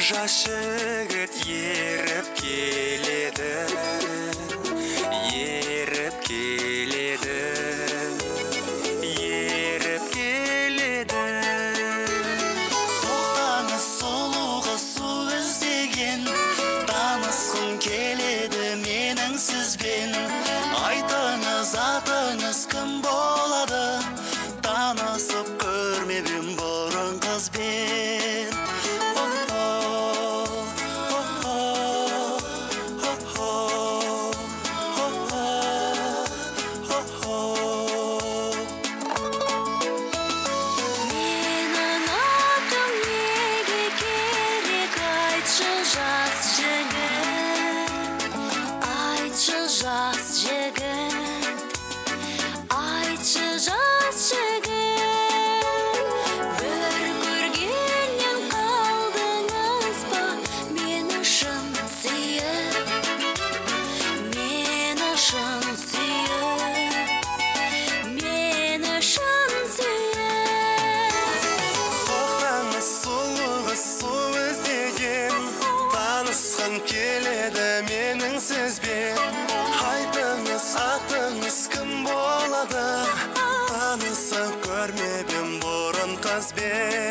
жас жігіт еріп келеді. Еріп келеді. Еріп келеді. Тоқтаңыз сұлу қыз су іздеген танысқым келеді менің сізбен. Айтыңыз атыңыз кім жас жігіт айтшы жас жігіт бір көргеннен қалдыңыз ба мені шын сүйіп мені шын сүйіп мені шын сүйіп тоқтаңыз сұлу қыз су іздеген танысқым келеді been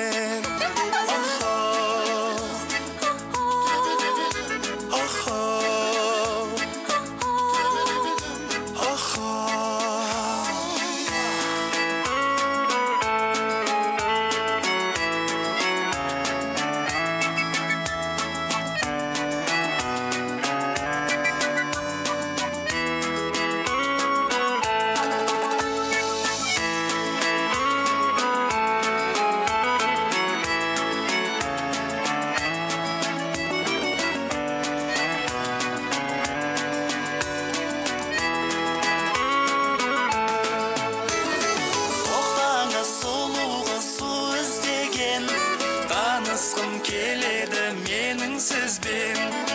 менің сізбен